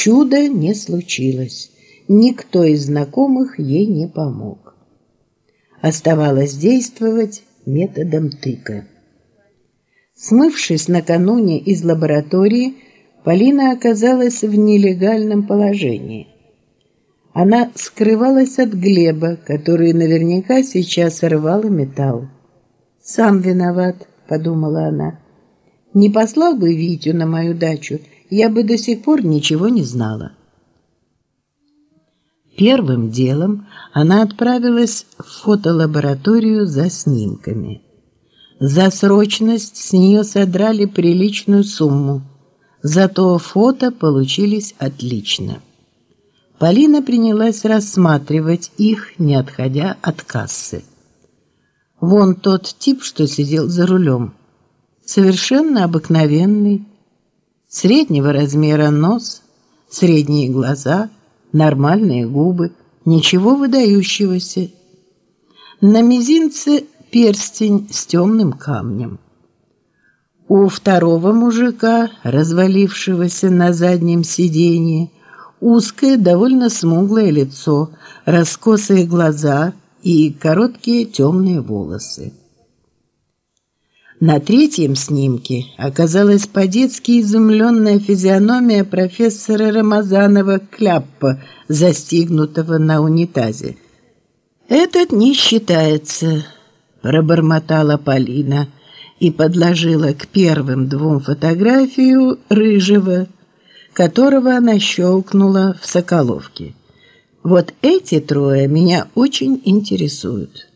Чуда не случилось. Никто из знакомых ей не помог. Оставалось действовать методом тыка. Смывшись накануне из лаборатории, Полина оказалась в нелегальном положении. Она скрывалась от Глеба, который наверняка сейчас рвал металл. «Сам виноват», — подумала она. «Не послал бы Витю на мою дачу, я бы до сих пор ничего не знала». Первым делом она отправилась в фотолабораторию за снимками. За срочность с нее содрали приличную сумму, зато фото получились отлично. Полина принялась рассматривать их, не отходя от кассы. Вон тот тип, что сидел за рулем, совершенно обыкновенный, среднего размера нос, средние глаза, нормальные губы, ничего выдающегося. На мизинце перстень с темным камнем. У второго мужика, развалившегося на заднем сиденье, узкое, довольно смуглое лицо, раскосые глаза и короткие темные волосы. На третьем снимке оказалась по-детски изумленная физиономия профессора Рамазанова Кляппа, застигнутого на унитазе. «Этот не считается», пробормотала Полина и подложила к первым двум фотографию рыжего, которого она щелкнула в Соколовке. Вот эти трое меня очень интересуют.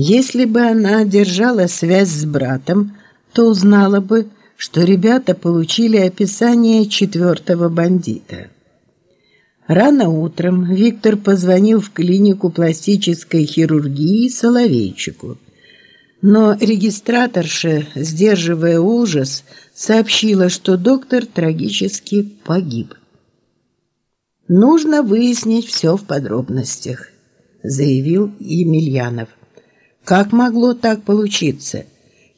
Если бы она держала связь с братом, то узнала бы, что ребята получили описание четвертого бандита. Рано утром Виктор позвонил в клинику пластической хирургии Соловейчику. Но регистраторша, сдерживая ужас, сообщила, что доктор трагически погиб. Нужно выяснить все в подробностях, заявил Емельянов. Как могло так получиться?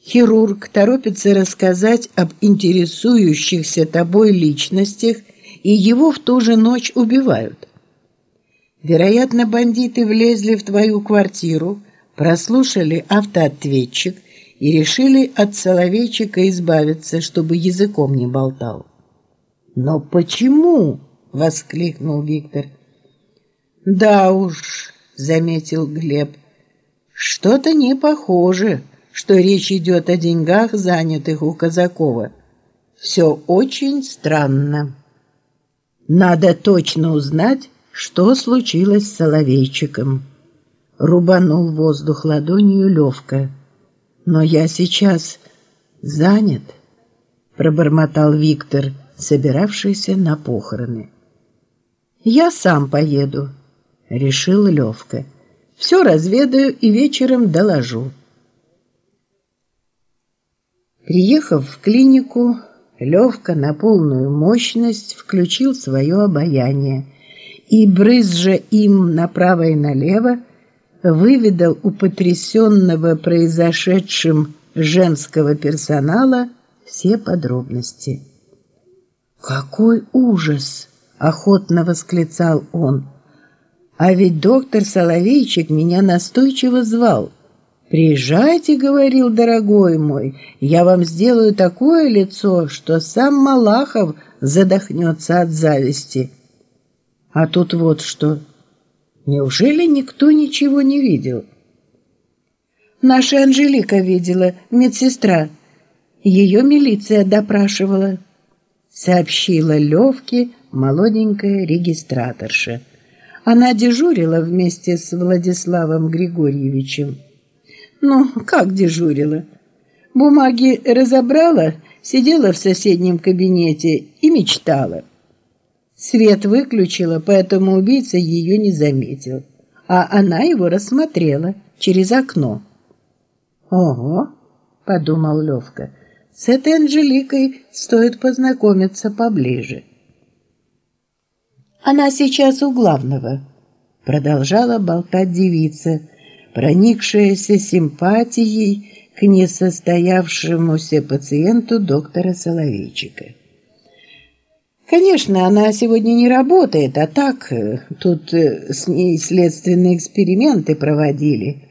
Хирург торопится рассказать об интересующихся тобой личностях и его в ту же ночь убивают. Вероятно, бандиты влезли в твою квартиру, прослушали автоответчик и решили от Соловейчика избавиться, чтобы языком не болтал. Но почему? воскликнул Виктор. Да уж, заметил Глеб. Что-то не похоже, что речь идет о деньгах, занятых у Казакова. Все очень странно. Надо точно узнать, что случилось с Соловейчиком. Рубанул воздух ладонью Левка. Но я сейчас занят, пробормотал Виктор, собиравшийся на похороны. Я сам поеду, решил Левка. Все разведаю и вечером доложу. Приехав в клинику, Левка на полную мощность включил свое обаяние и, брызжа им направо и налево, выведал у потрясенного произошедшим женского персонала все подробности. «Какой ужас!» — охотно восклицал он. «А ведь доктор Соловейчик меня настойчиво звал». «Приезжайте, — говорил дорогой мой, — я вам сделаю такое лицо, что сам Малахов задохнется от зависти». А тут вот что. Неужели никто ничего не видел? Наша Анжелика видела, медсестра. Ее милиция допрашивала, сообщила Левке молоденькая регистраторша. Она дежурила вместе с Владиславом Григорьевичем. Ну, как дежурила? Бумаги разобрала, сидела в соседнем кабинете и мечтала. Свет выключила, поэтому убийца ее не заметил, а она его рассмотрела через окно. Ого, подумал Левка. С этой Анжеликой стоит познакомиться поближе. Она сейчас у главного, продолжала болтать девица проникшаяся симпатией к несостоявшемуся пациенту доктора Соловейчика. Конечно, она сегодня не работает, а так э, тут э, с ней следственные эксперименты проводили.